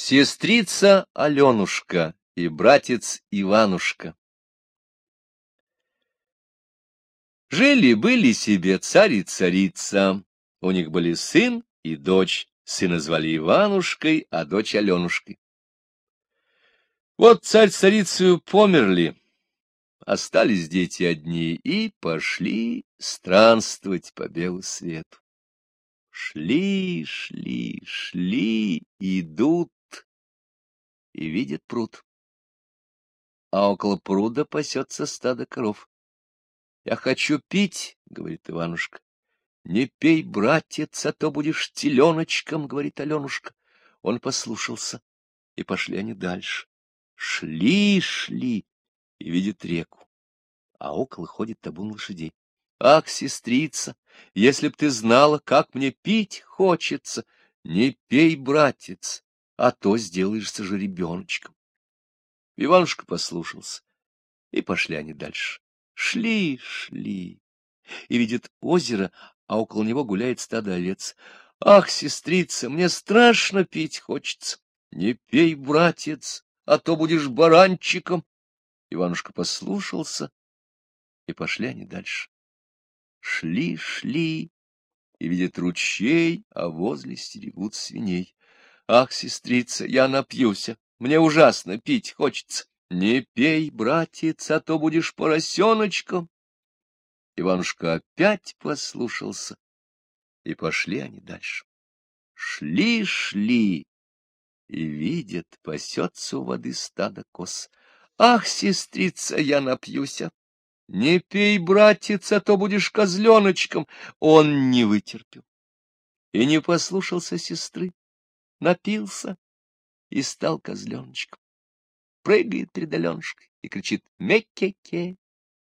Сестрица Аленушка и братец Иванушка Жили-были себе царь и царица. У них были сын и дочь. Сына звали Иванушкой, а дочь Аленушкой. Вот царь с царицей померли, остались дети одни и пошли странствовать по белу свету. Шли, шли, шли, идут и видят пруд. А около пруда пасется стадо коров. — Я хочу пить, — говорит Иванушка. — Не пей, братец, а то будешь теленочком, — говорит Аленушка. Он послушался, и пошли они дальше. Шли, шли, и видят реку, а около ходит табун лошадей. Ах, сестрица, если б ты знала, как мне пить хочется, не пей, братец, а то сделаешься же ребеночком. Иванушка послушался, и пошли они дальше. Шли, шли, и видят озеро, а около него гуляет стадо овец. Ах, сестрица, мне страшно пить хочется. Не пей, братец, а то будешь баранчиком. Иванушка послушался, и пошли они дальше. Шли, шли, и видят ручей, а возле стерегут свиней. Ах, сестрица, я напьюся, мне ужасно пить хочется. Не пей, братец, а то будешь поросеночком. Иванушка опять послушался, и пошли они дальше. Шли, шли, и видят, пасется у воды стадо коз. Ах, сестрица, я напьюся, не пей, братец, а то будешь козленочком. Он не вытерпел и не послушался сестры, напился и стал козленочком. Прыгает перед и кричит «Мекке-ке!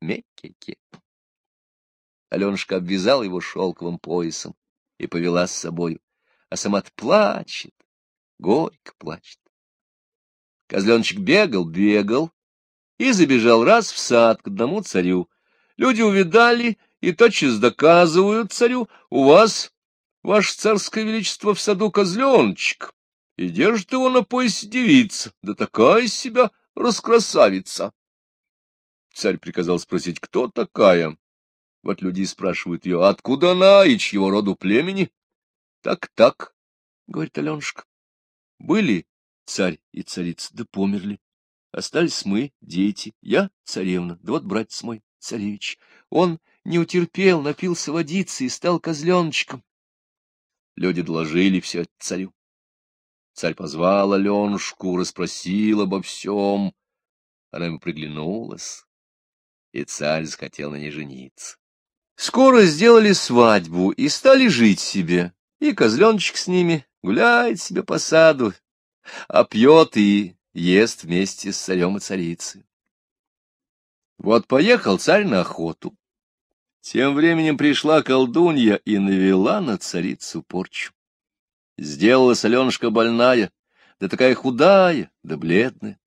Мекке-ке!». Аленушка обвязала его шелковым поясом и повела с собою, а сама плачет, горько плачет. Козленочек бегал, бегал, и забежал раз в сад к одному царю. Люди увидали и тотчас доказывают царю, у вас, ваше царское величество, в саду козленочек, и держит его на поясе девица, да такая себя раскрасавица. Царь приказал спросить, кто такая. Вот люди спрашивают ее, откуда она и чьего роду племени. Так-так, — говорит Аленушка. Были царь и царица, да померли. Остались мы, дети, я царевна, да вот братец мой, царевич. Он не утерпел, напился водицы и стал козленочком. Люди доложили все царю. Царь позвал Аленушку, расспросил обо всем. Она ему приглянулась, и царь захотел на ней жениться. Скоро сделали свадьбу и стали жить себе, и козленочек с ними гуляет себе по саду, а пьет и ест вместе с царем и царицей. Вот поехал царь на охоту. Тем временем пришла колдунья и навела на царицу порчу. Сделалась Аленушка больная, да такая худая, да бледная.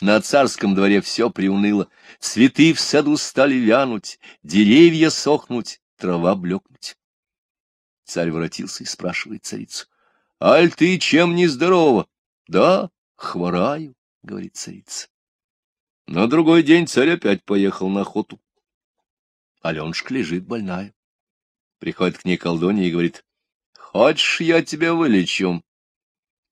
На царском дворе все приуныло, цветы в саду стали вянуть, деревья сохнуть, трава блекнуть. Царь воротился и спрашивает царицу, — Аль ты чем не здорова? — Да, Хвораю, — говорит царица. На другой день царь опять поехал на охоту. Аленушка лежит больная. Приходит к ней колдунья и говорит, — Хочешь, я тебя вылечу?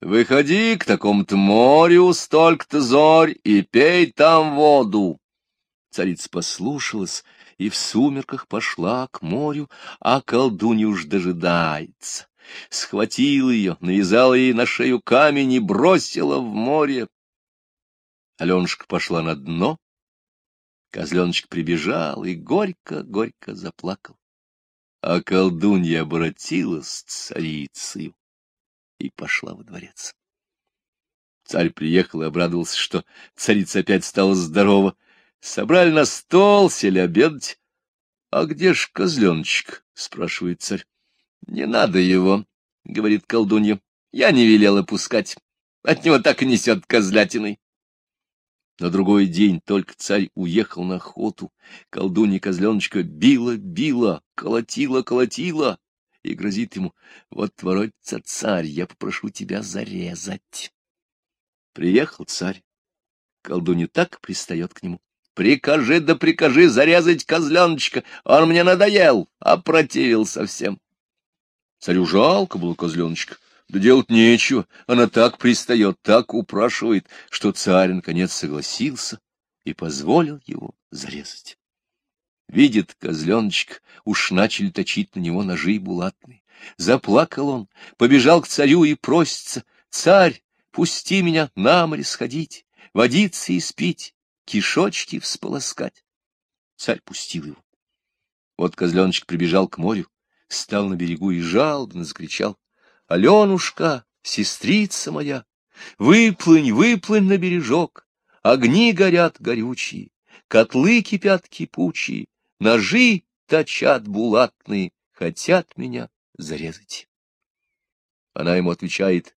Выходи к такому-то морю, столько-то зорь, и пей там воду. Царица послушалась и в сумерках пошла к морю, а колдунья уж дожидается схватила ее, навязала ей на шею камень и бросила в море. Аленушка пошла на дно, козленочек прибежал и горько-горько заплакал. А колдунья обратилась царицей и пошла во дворец. Царь приехал и обрадовался, что царица опять стала здорова. Собрали на стол, сели обедать. — А где ж козленочек? — спрашивает царь. — Не надо его, — говорит колдунья. — Я не велела пускать. От него так и несет козлятиной. На другой день только царь уехал на охоту. Колдунья козленочка била-била, колотила-колотила и грозит ему, вот воротится царь, я попрошу тебя зарезать. Приехал царь. Колдунья так пристает к нему. Прикажи да прикажи зарезать козленочка, он мне надоел, опротивил совсем. Царю жалко было козленочка, да делать нечего, она так пристает, так упрашивает, что царь наконец согласился и позволил его зарезать. Видит козленочек, уж начали точить на него ножи булатные. Заплакал он, побежал к царю и просится, «Царь, пусти меня на море сходить, водиться и спить, кишочки всполоскать». Царь пустил его. Вот козленочек прибежал к морю, стал на берегу и жалобно закричал, «Аленушка, сестрица моя, выплынь, выплынь на бережок, огни горят горючие, котлы кипят кипучие, ножи точат булатные, хотят меня зарезать. Она ему отвечает,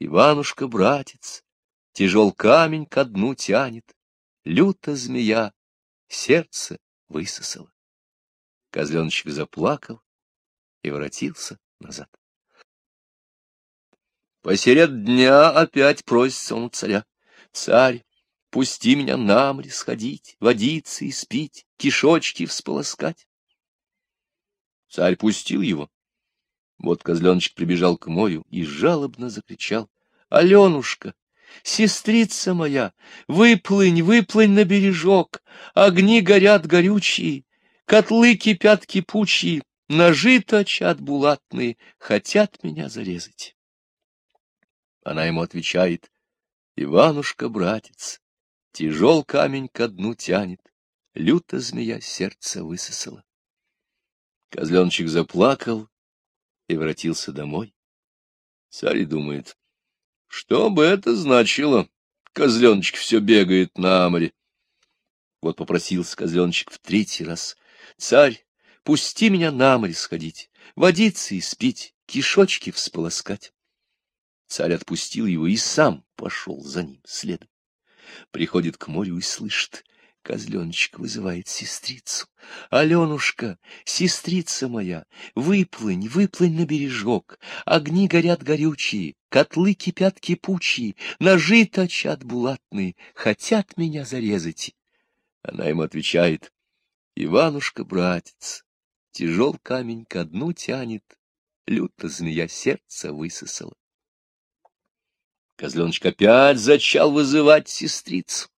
Иванушка, братец, тяжел камень ко дну тянет, люта змея, сердце высосала. Козленочек заплакал и воротился назад. Посеред дня опять просится он царя. Царь, пусти меня на море сходить, водиться и спить, кишочки всполоскать. Царь пустил его. Вот козленочек прибежал к морю и жалобно закричал. — Аленушка, сестрица моя, выплынь, выплынь на бережок, огни горят горючие, котлы кипят кипучие, ножи точат булатные, хотят меня зарезать. Она ему отвечает, — Иванушка, братец, тяжел камень ко дну тянет, люто змея сердце высосала. Козленочек заплакал и воротился домой. Царь думает, что бы это значило? Козленочек все бегает на море. Вот попросился козленочек в третий раз. Царь, пусти меня на море сходить, водиться и спить, кишочки всполоскать. Царь отпустил его и сам пошел за ним следом. Приходит к морю и слышит, Козленочек вызывает сестрицу. Аленушка, сестрица моя, выплынь, выплынь на бережок. Огни горят горючие, котлы кипят кипучие, ножи точат булатные, хотят меня зарезать. Она ему отвечает, Иванушка, братец, тяжел камень ко дну тянет, люто змея сердце высосала. Козленочек опять зачал вызывать сестрицу.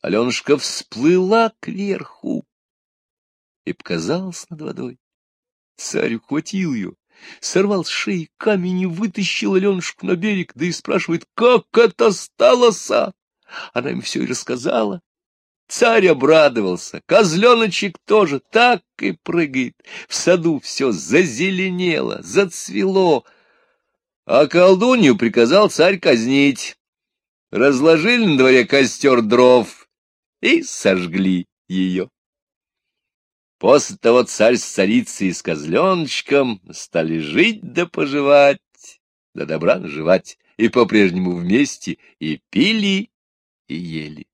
Аленушка всплыла кверху и показалась над водой. Царь ухватил ее, сорвал с шеи камень и вытащил Аленушку на берег, да и спрашивает, как это стало-са? Она ему все и рассказала. Царь обрадовался, козленочек тоже так и прыгает. В саду все зазеленело, зацвело. А колдунью приказал царь казнить. Разложили на дворе костер дров, и сожгли ее. После того царь с царицей и с козленочком стали жить да поживать, да добра наживать, и по-прежнему вместе и пили, и ели.